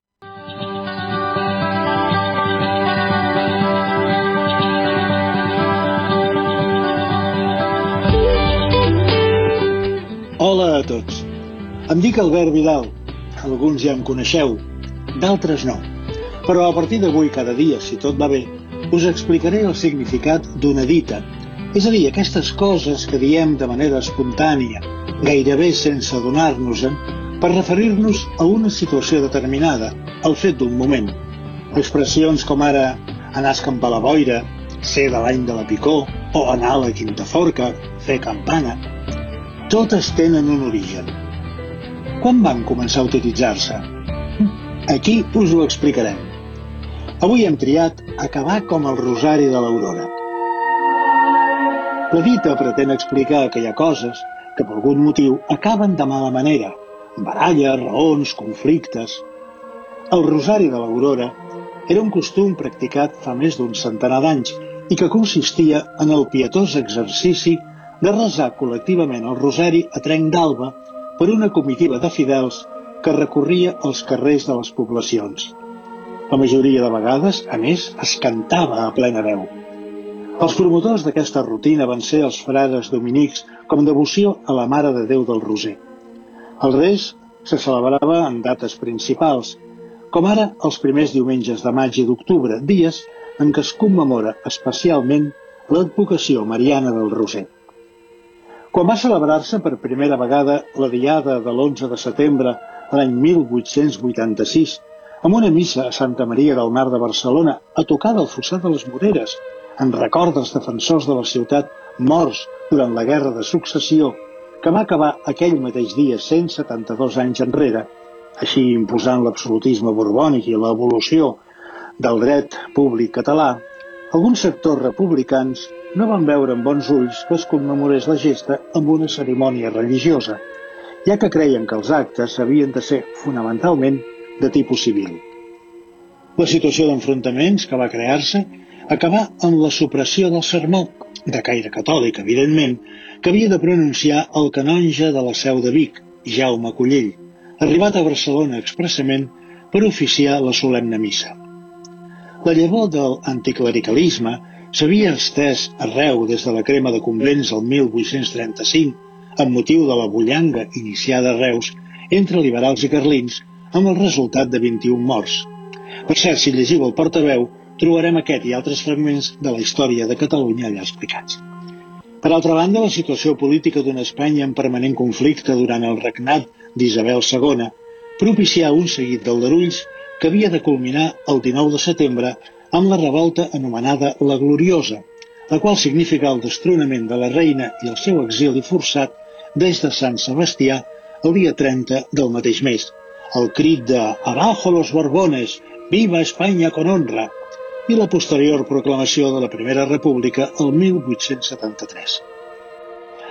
A tots. Em dic Albert Vidal. Alguns ja em coneixeu, d'altres no. Però a partir d'avui, cada dia, si tot va bé, us explicaré el significat d'una dita. És a dir, aquestes coses que diem de manera espontània, gairebé sense adonar-nos-en, per referir-nos a una situació determinada, al fet d'un moment. Expressions com ara anar a escampar la boira, ser de l'any de la picó, o anar a la quinta forca, fer campana, totes tenen un origen. Quan van començar a utilitzar-se? Aquí us ho explicarem. Avui hem triat acabar com el rosari de l'aurora. La dita pretén explicar que hi ha coses que per algun motiu acaben de mala manera, baralles, raons, conflictes. El rosari de l'aurora era un costum practicat fa més d'un centenar d'anys i que consistia en el pietós exercici de resar col·lectivament el rosari a trenc d'alba per una comitiva de fidels que recorria els carrers de les poblacions. La majoria de vegades, a més, es cantava a plena veu. Els promotors d'aquesta rutina van ser els frares dominics com devoció a la Mare de Déu del Roser. El res se celebrava en dates principals, com ara els primers diumenges de maig i d'octubre, dies en què es commemora especialment l'advocació mariana del Roser. Quan va celebrar-se per primera vegada la diada de l'11 de setembre l'any 1886, amb una missa a Santa Maria del Mar de Barcelona a tocar del Fossat de les Moreres, en record dels defensors de la ciutat morts durant la Guerra de Successió, que va acabar aquell mateix dia 172 anys enrere, així imposant l'absolutisme borbònic i l'evolució del dret públic català, alguns sectors republicans no van veure amb bons ulls que es commemorés la gesta amb una cerimònia religiosa, ja que creien que els actes havien de ser fonamentalment de tipus civil. La situació d'enfrontaments que va crear-se acabà amb la supressió del sermó, de caire catòlic, evidentment, que havia de pronunciar el canonge de la seu de Vic, Jaume Collell, arribat a Barcelona expressament per oficiar la solemne missa. La llavor del anticlericalisme s'havia estès arreu des de la crema de convents el 1835 amb motiu de la bullanga iniciada a Reus entre liberals i carlins amb el resultat de 21 morts. Per cert, si llegiu el portaveu, trobarem aquest i altres fragments de la història de Catalunya allà explicats. Per altra banda, la situació política d'una Espanya en permanent conflicte durant el regnat d'Isabel II propicià un seguit d'aldarulls que havia de culminar el 19 de setembre amb la revolta anomenada la Gloriosa, la qual significa el destronament de la reina i el seu exili forçat des de Sant Sebastià el dia 30 del mateix mes. El crit de «Abajo los Borbones! Viva Espanya con honra!» i la posterior proclamació de la Primera República el 1873.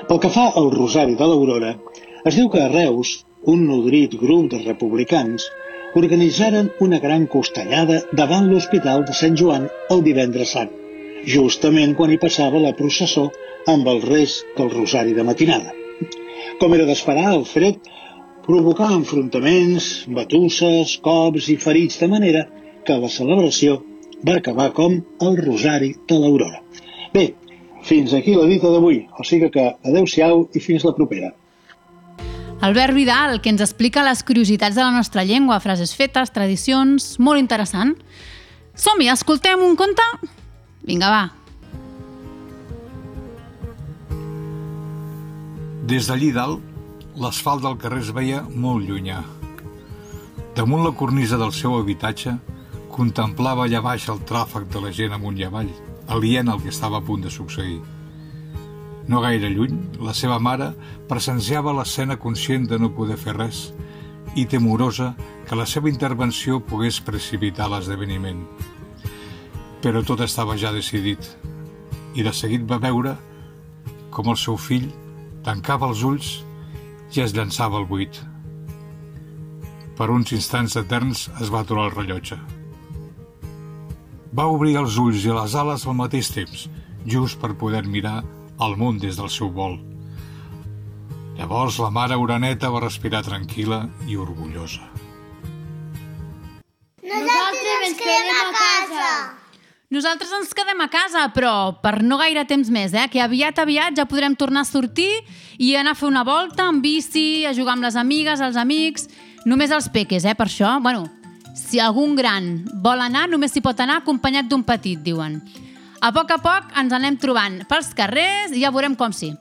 Pel que fa al Rosari de l'Aurora, es diu que a Reus, un nodrit grup de republicans organitzaren una gran costellada davant l'Hospital de Sant Joan el divendres sant, justament quan hi passava la processó amb el res del Rosari de matinada. Com era d'esperar, el fred provocà enfrontaments, batusses, cops i ferits, de manera que la celebració va acabar com el Rosari de l'Aurora. Bé, fins aquí la dita d'avui, o sigui que adeu-siau i fins la propera. Albert Vidal, que ens explica les curiositats de la nostra llengua, frases fetes, tradicions... Molt interessant. Som-hi, escoltem un conte? Vinga, va. Des d'allí dalt, l'asfalt del carrer es veia molt llunyà. Damunt la cornisa del seu habitatge, contemplava allà baix el tràfic de la gent amunt i avall, alient al que estava a punt de succeir. No gaire lluny, la seva mare presenciava l'escena conscient de no poder fer res i temorosa que la seva intervenció pogués precipitar l'esdeveniment. Però tot estava ja decidit i de seguit va veure com el seu fill tancava els ulls i es llançava al buit. Per uns instants eterns es va aturar el rellotge. Va obrir els ulls i les ales al mateix temps, just per poder mirar el món des del seu vol. Llavors la mare oraneta va respirar tranquil·la i orgullosa. Nosaltres ens quedem a casa. Nosaltres ens quedem a casa, però per no gaire temps més, eh? que aviat, aviat ja podrem tornar a sortir i anar a fer una volta amb bici, a jugar amb les amigues, els amics... Només els peques, eh, per això. Bueno, si algun gran vol anar, només s'hi pot anar acompanyat d'un petit, diuen. A poc a poc ens anem trobant pels carrers i ja veurem com sí.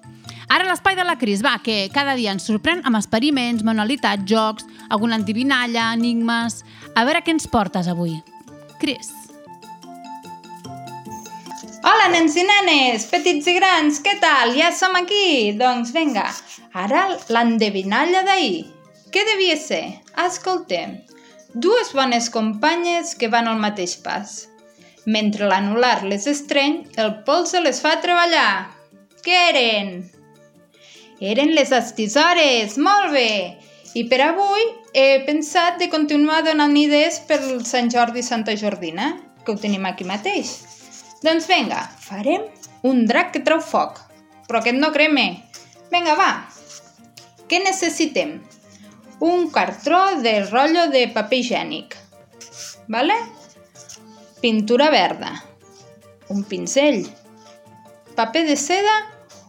Ara l'espai de la Cris, va, que cada dia ens sorprèn amb experiments, manualitats, jocs, alguna endivinalla, enigmes... A veure què ens portes avui. Cris. Hola, nens i nenes, petits i grans, què tal? Ja som aquí? Doncs vinga, ara l'endevinalla d'ahir. Què devia ser? Escoltem. Dues bones companyes que van al mateix pas. Mentre l'anular les estreny, el polze les fa treballar. Què eren? Eren les estisores, molt bé! I per avui he pensat de continuar donant idees per Sant Jordi i Santa Jordina, que ho tenim aquí mateix. Doncs vinga, farem un drac que treu foc, però aquest no creme. Vinga, va. Què necessitem? Un cartró de rotllo de paper higiènic. Vale? Pintura verda. Un pinzell. Paper de seda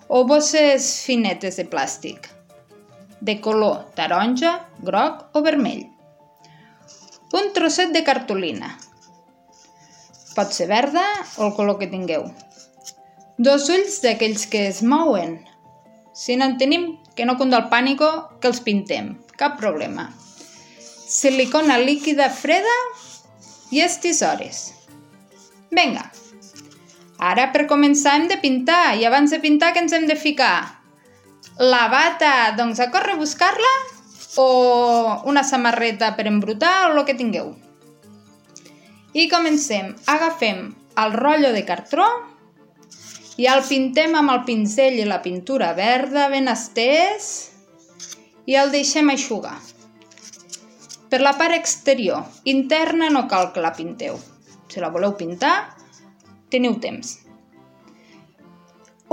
o bosses finetes de plàstic. De color taronja, groc o vermell. Un trosset de cartolina. Pot ser verda o el color que tingueu. Dos ulls d'aquells que es mouen. Si no en tenim, que no cunda el pànico, que els pintem. Cap problema. Silicona líquida freda i estisores. Vinga. Ara per començar hem de pintar i abans de pintar què ens hem de ficar? La bata, doncs a córrer a buscar-la o una samarreta per embrutar o el que tingueu. I comencem. Agafem el rotllo de cartró i el pintem amb el pinzell i la pintura verda ben estès i el deixem aixugar. per la part exterior. Interna no cal que la pinteu. Si la voleu pintar, teniu temps.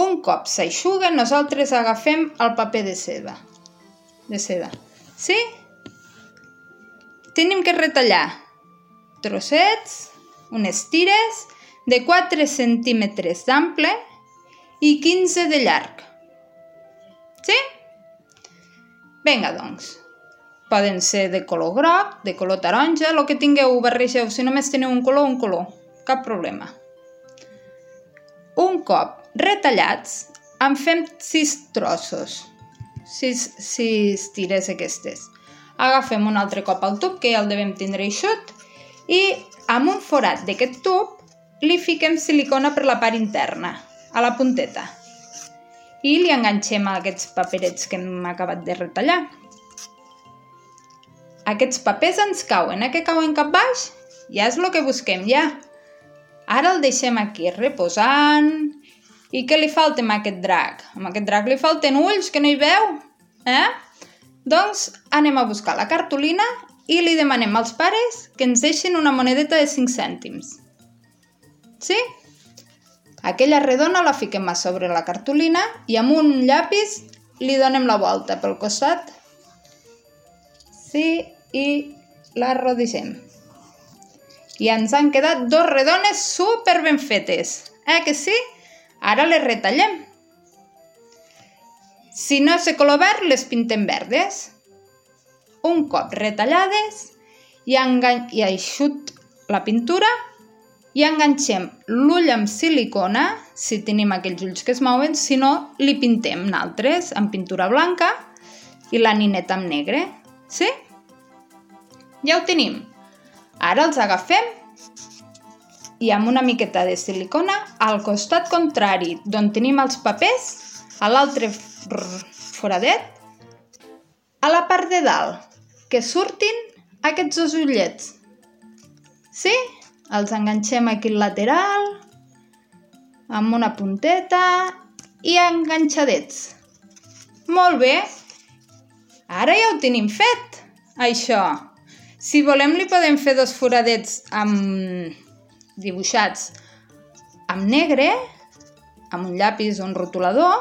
Un cop s'aixuga, nosaltres agafem el paper de seda. De seda. Sí? Tenim que retallar trossets, unes tires de 4 centímetres d'ample i 15 de llarg. Sí? Vinga, doncs. Poden ser de color groc, de color taronja, el que tingueu, ho barregeu. Si només teniu un color, un color. Cap problema. Un cop retallats, en fem sis trossos. Sis, sis tires aquestes. Agafem un altre cop el tub, que ja el devem tindre eixut, i amb un forat d'aquest tub li fiquem silicona per la part interna, a la punteta. I li enganxem aquests paperets que hem acabat de retallar. Aquests papers ens cauen, eh? Que cauen cap baix? Ja és el que busquem, ja. Ara el deixem aquí reposant. I què li falta a aquest drac? A aquest drac li falten ulls, que no hi veu. Eh? Doncs anem a buscar la cartolina i li demanem als pares que ens deixin una monedeta de 5 cèntims. Sí? Aquella redona la fiquem a sobre la cartolina i amb un llapis li donem la volta pel costat. Sí, i la rodissem. I ens han quedat dos redones super ben fetes. Eh que sí? Ara les retallem. Si no de color verd, les pintem verdes. Un cop retallades i, engan... i eixut la pintura i enganxem l'ull amb silicona, si tenim aquells ulls que es mouen, si no, li pintem naltres amb pintura blanca i la nineta amb negre. Sí? Ja ho tenim. Ara els agafem i amb una miqueta de silicona al costat contrari d'on tenim els papers, a l'altre foradet, a la part de dalt, que surtin aquests dos ullets. Sí? Els enganxem aquí al lateral, amb una punteta i enganxadets. Molt bé. Ara ja ho tenim fet, això. Si volem li podem fer dos foradets amb dibuixats amb negre, amb un llapis o un rotulador,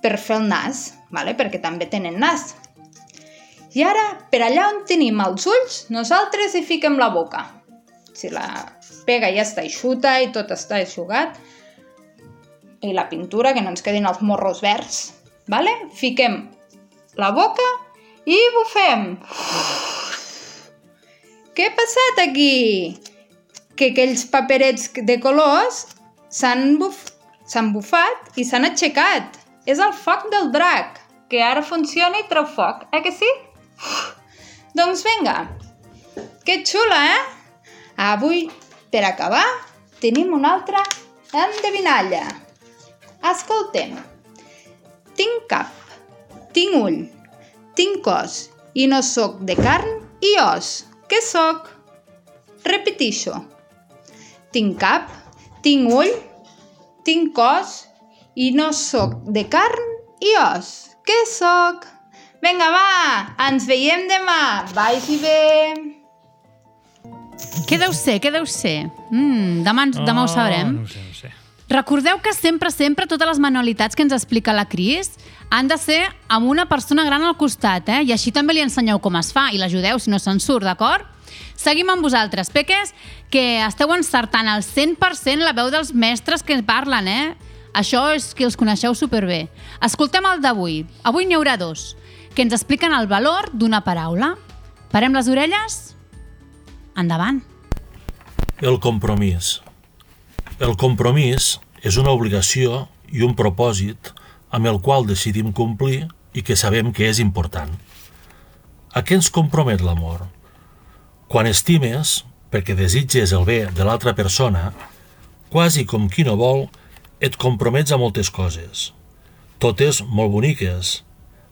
per fer el nas, vale? perquè també tenen nas. I ara, per allà on tenim els ulls, nosaltres hi fiquem la boca. Si la pega ja està eixuta i tot està eixugat, i la pintura, que no ens quedin els morros verds, vale? fiquem la boca i bufem. Què ha passat aquí? Que aquells paperets de colors s'han buf bufat i s'han aixecat. És el foc del drac, que ara funciona i treu foc, eh que sí? [sighs] Doncs vinga, que xula, eh? Avui, per acabar, tenim una altra endevinalla. Escoltem. Tinc cap, tinc ull, tinc cos i no sóc de carn i os. Què sóc? Repetixo. Tinc cap, tinc ull, tinc cos i no sóc de carn i os. Què sóc? Vinga, va, ens veiem demà. Vagi bé. Què deu ser? Què deu ser? Mm, demà, ens- demà ho sabrem. Oh, No ho sé, no ho sé. Recordeu que sempre, sempre, totes les manualitats que ens explica la Cris han de ser amb una persona gran al costat, eh? I així també li ensenyeu com es fa i l'ajudeu si no se'n surt, d'acord? Seguim amb vosaltres, peques, que esteu encertant al 100% la veu dels mestres que parlen, eh? Això és que els coneixeu superbé. Escoltem el d'avui. Avui n'hi haurà dos, que ens expliquen el valor d'una paraula. Parem les orelles? Endavant. El compromís. El compromís és una obligació i un propòsit amb el qual decidim complir i que sabem que és important. A què ens compromet l'amor? Quan estimes, perquè desitges el bé de l'altra persona, quasi com qui no vol, et compromets a moltes coses. Totes molt boniques.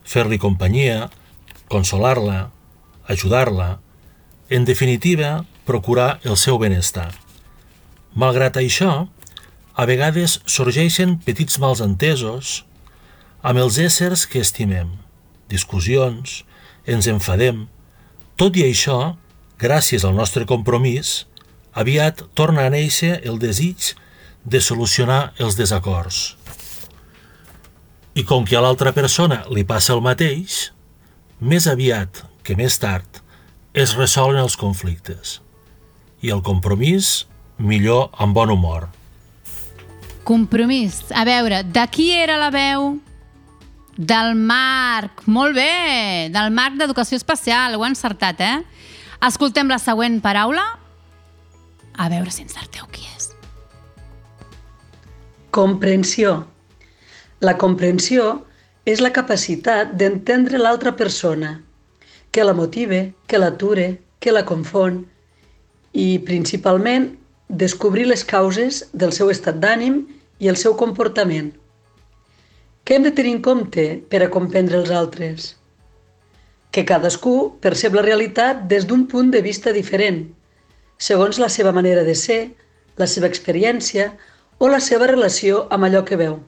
Fer-li companyia, consolar-la, ajudar-la, en definitiva, procurar el seu benestar. Malgrat això, a vegades sorgeixen petits malsentesos amb els éssers que estimem, discussions, ens enfadem, Tot i això, gràcies al nostre compromís, aviat torna a néixer el desig de solucionar els desacords. I com que a l'altra persona li passa el mateix, més aviat que més tard es resolen els conflictes. I el compromís, millor amb bon humor. Compromís. A veure, de qui era la veu? Del Marc. Molt bé. Del Marc d'Educació Especial. Ho he encertat, eh? Escoltem la següent paraula. A veure si encerteu qui és. Comprensió. La comprensió és la capacitat d'entendre l'altra persona, que la motive, que l'ature, que la confon i, principalment, descobrir les causes del seu estat d'ànim i el seu comportament. Què hem de tenir en compte per a comprendre els altres? Que cadascú percep la realitat des d'un punt de vista diferent, segons la seva manera de ser, la seva experiència o la seva relació amb allò que veu.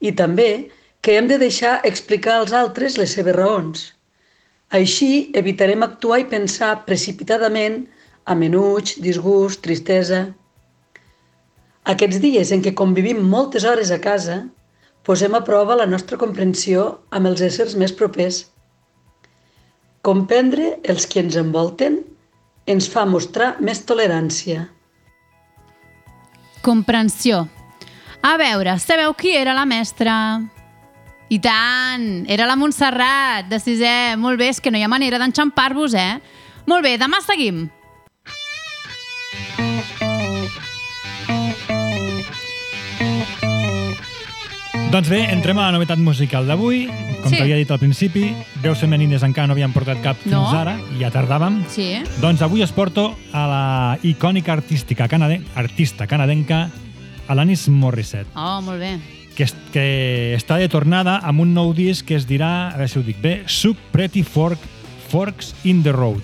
I també que hem de deixar explicar als altres les seves raons. Així evitarem actuar i pensar precipitadament amb enuig, disgust, tristesa... Aquests dies en què convivim moltes hores a casa, posem a prova la nostra comprensió amb els éssers més propers. Comprendre els que ens envolten ens fa mostrar més tolerància. Comprensió. A veure, sabeu qui era la mestra? I tant! Era la Montserrat, de sisè. Molt bé, és que no hi ha manera d'enxampar-vos, eh? Molt bé, demà seguim. Doncs bé, entrem a la novetat musical d'avui. Com Sí. t'havia dit al principi, veus femenines encara no havien portat cap fins No. ara, i ja tardàvem. Sí. Doncs avui es porto a la icònica artística canade... artista canadenca Alanis Morissette, Oh, molt bé. que, es- que està de tornada amb un nou disc que es dirà, a veure si ho dic bé, Suck Pretty Fork, Forks in the Road.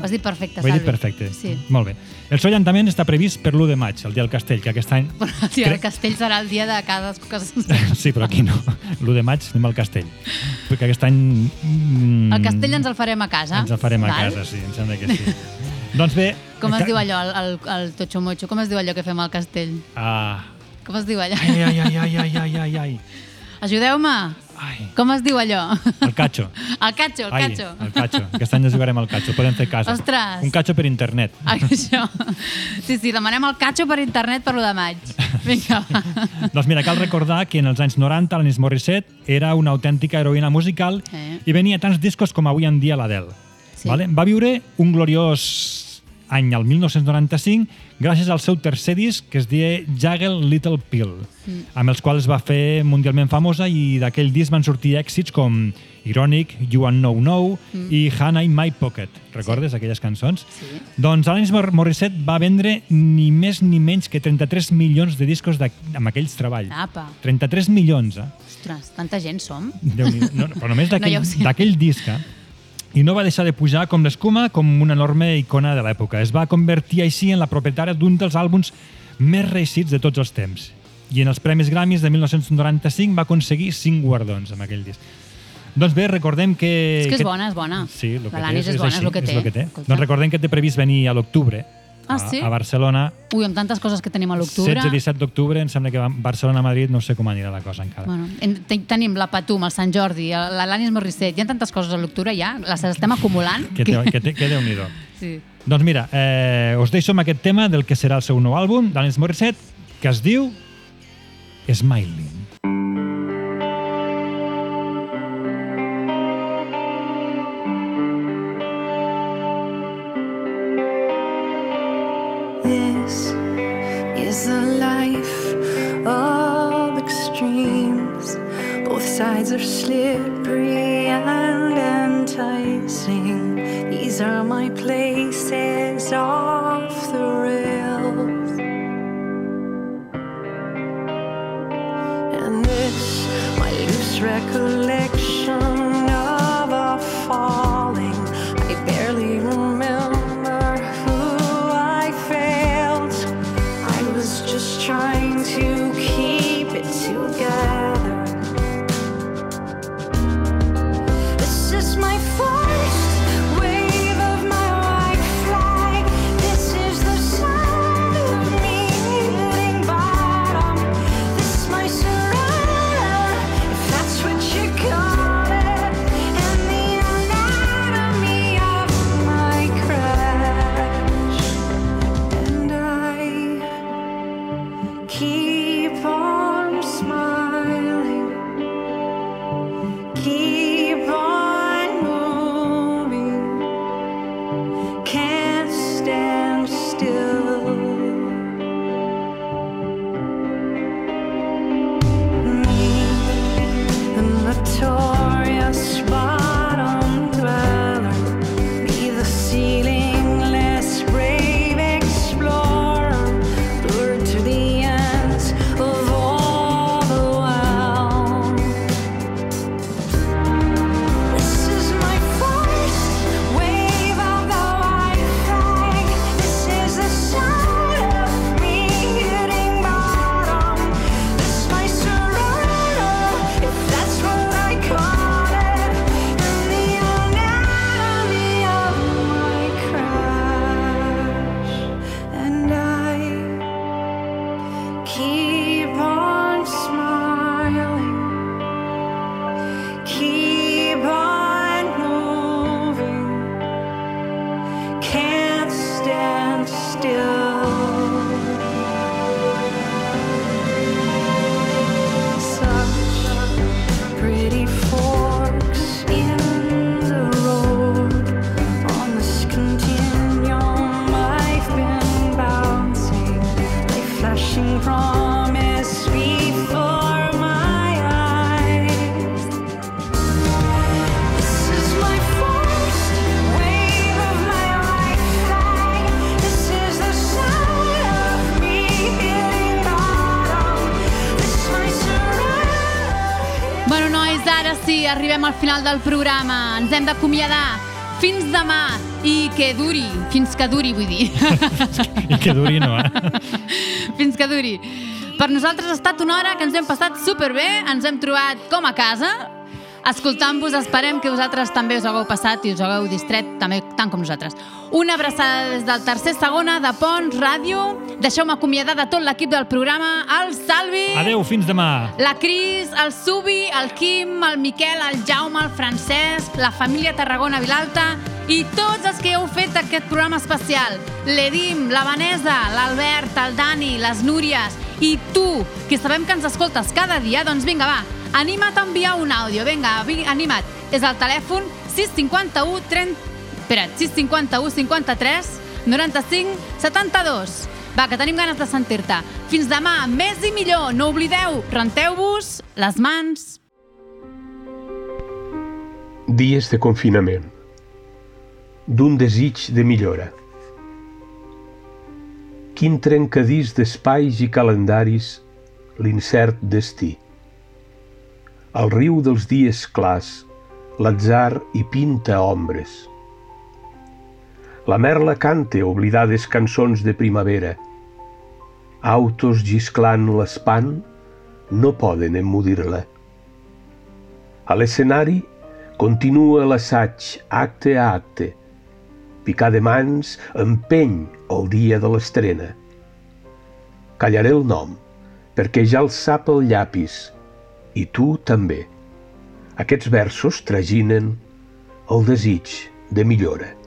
Ho has dit perfecte, Ho he Salvi. dit perfecte. Sí. Molt bé. El seu llançament està previst per l'1 de maig, el dia del castell, que aquest any... [laughs] Sí, el castell serà el dia de cada... [laughs] Sí, però aquí no. L'1 de maig anem al castell. Perquè aquest any... mm, El castell ens el farem a casa. Ens el farem a Val? casa, sí, em sembla que sí. [laughs] doncs bé... Com es diu allò, el, el, el Tocho Mocho? Com es diu allò que fem al castell? Ah, Com es diu allò? ai, ai, ai, ai, ai, ai, ai, ai. Com es diu allò? El catxo. [laughs] El catxo, el Ai, catxo. el catxo. Aquest any jugarem al catxo, podem fer casa. Ostres. Un catxo per internet. Ai, això. Sí, sí, demanem el catxo per internet per lo de maig. Vinga, va. [laughs] doncs mira, cal recordar que en els anys 90 Alanis Morissette era una autèntica heroïna musical Eh. i venia tants discos com avui en dia l'Adele. Sí. Vale? Va viure un gloriós any, el 1995, gràcies al seu tercer disc, que es deia Jaggle Little Pill, Mm. amb els quals va fer mundialment famosa i d'aquell disc van sortir èxits com Ironic, You and Know Know Mm. i Hannah in My Pocket. Recordes aquelles cançons? Sí. Doncs Alanis Mor- Morissette va vendre ni més ni menys que 33 milions de discos de, amb aquells treballs. Apa. 33 milions, eh? Ostres, tanta gent som. No, però només [laughs] No, d'aquell ja sé. d'aquell disc, eh? I no va deixar de pujar com l'escuma, com una enorme icona de l'època. Es va convertir així en la propietària d'un dels àlbums més reeixits de tots els temps. I en els Premis Grammys de 1995 va aconseguir 5 guardons amb aquell disc. Doncs bé, recordem que... És que és que- bona, és bona. Sí, el que té L'Alanis és, bona, així, és el que té. És el que té. Escolta. Doncs recordem que té previst venir a l'octubre Ah, a, sí? a Barcelona. Ui, amb tantes coses que tenim a l'octubre... 16 i 17 d'octubre, em sembla que Barcelona-Madrid, no sé com anirà la cosa encara. Bueno, en- ten- tenim la Patum, el Sant Jordi, l'Alanis Morissette, hi ha tantes coses a l'octubre ja, les estem acumulant. Que, té, que, té, que déu-n'hi-do. [laughs] Sí. Doncs mira, eh, us deixo amb aquest tema del que serà el seu nou àlbum, d'Alanis Morissette, que es diu Smiling. Are slippery and enticing. These are my places off the rails. And this, my loose recollection final del programa. Ens hem d'acomiadar. Fins demà. I que duri. Fins que duri, vull dir. [laughs] I que duri no, eh? [laughs] Fins que duri. Per nosaltres ha estat una hora que ens hem passat superbé, ens hem trobat com a casa, escoltant-vos, esperem que vosaltres també us hagueu passat i us hagueu distret també tant com nosaltres. Una abraçada des del tercer segona de Pons Ràdio. Deixeu-me acomiadar de tot l'equip del programa, el Salvi, Adeu, fins demà. la Cris, el Subi, el Quim, el Miquel, el Jaume, el Francesc, la família Tarragona Vilalta i tots els que heu fet aquest programa especial. L'Edim, la Vanessa, l'Albert, el Dani, les Núries i tu, que sabem que ens escoltes cada dia, doncs vinga, va, anima't a enviar un àudio. Vinga, vi- anima't. És el telèfon 651 30... Espera't, 651 53 95 72. Va, que tenim ganes de sentir-te. Fins demà, més i millor. No oblideu, renteu-vos les mans. Dies de confinament. D'un desig de millora. Quin trencadís d'espais i calendaris l'incert destí. Al riu dels dies clars, l'atzar hi pinta ombres. La merla canta oblidades cançons de primavera. Autos gisclant l'espant no poden emmudir-la. A l'escenari continua l'assaig acte a acte. Picar de mans empeny el dia de l'estrena. Callaré el nom, perquè ja el sap el llapis, i tu també. Aquests versos traginen el desig de millora.